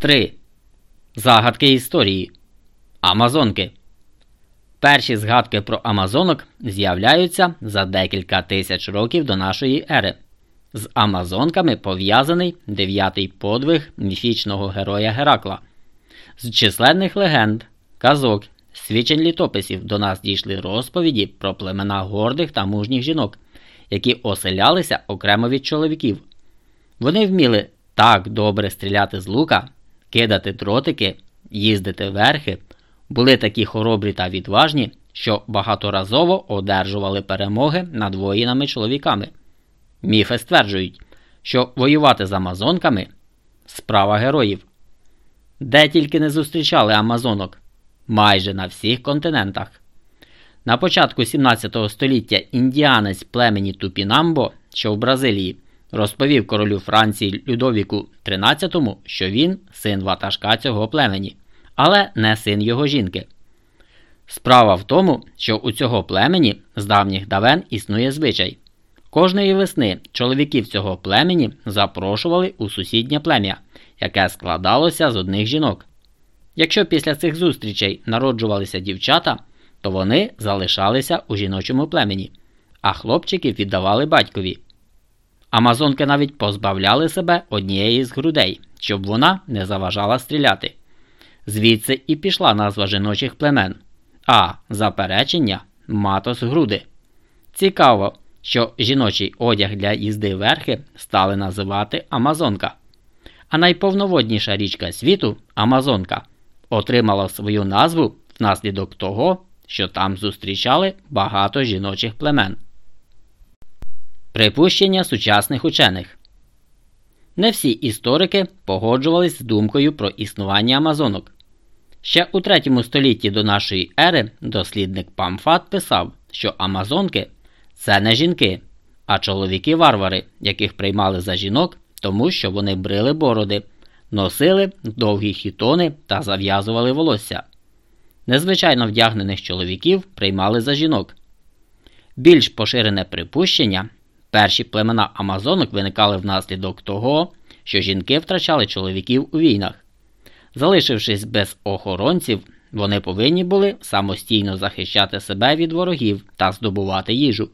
3. Загадки історії. Амазонки. Перші згадки про Амазонок з'являються за декілька тисяч років до нашої ери. З Амазонками пов'язаний дев'ятий подвиг міфічного героя Геракла. З численних легенд, казок, свідчень літописів до нас дійшли розповіді про племена гордих та мужніх жінок, які оселялися окремо від чоловіків. Вони вміли так добре стріляти з лука, кидати дротики, їздити верхи, були такі хоробрі та відважні, що багаторазово одержували перемоги над воїнами-чоловіками. Міфи стверджують, що воювати з Амазонками справа героїв. Де тільки не зустрічали Амазонок майже на всіх континентах. На початку 17 століття індіанець племені Тупінамбо, що в Бразилії, розповів королю Франції Людовіку XIII, що він син ватажка цього племені, але не син його жінки. Справа в тому, що у цього племені з давніх давен існує звичай. Кожної весни чоловіків цього племені запрошували у сусіднє плем'я, яке складалося з одних жінок. Якщо після цих зустрічей народжувалися дівчата, то вони залишалися у жіночому племені, а хлопчиків віддавали батькові. Амазонки навіть позбавляли себе однієї з грудей, щоб вона не заважала стріляти. Звідси і пішла назва жіночих племен, а заперечення матос груди. Цікаво, що жіночий одяг для їзди верхи стали називати Амазонка. А найповноводніша річка світу Амазонка отримала свою назву внаслідок того, що там зустрічали багато жіночих племен. Припущення сучасних учених не всі історики погоджувались з думкою про існування Амазонок. Ще у 3 столітті до нашої ери дослідник Памфат писав, що Амазонки це не жінки, а чоловіки-варвари, яких приймали за жінок, тому що вони брили бороди, носили довгі хітони та зав'язували волосся. Незвичайно вдягнених чоловіків приймали за жінок. Більш поширене припущення перші племена Амазонок виникали внаслідок того, що жінки втрачали чоловіків у війнах. Залишившись без охоронців, вони повинні були самостійно захищати себе від ворогів та здобувати їжу.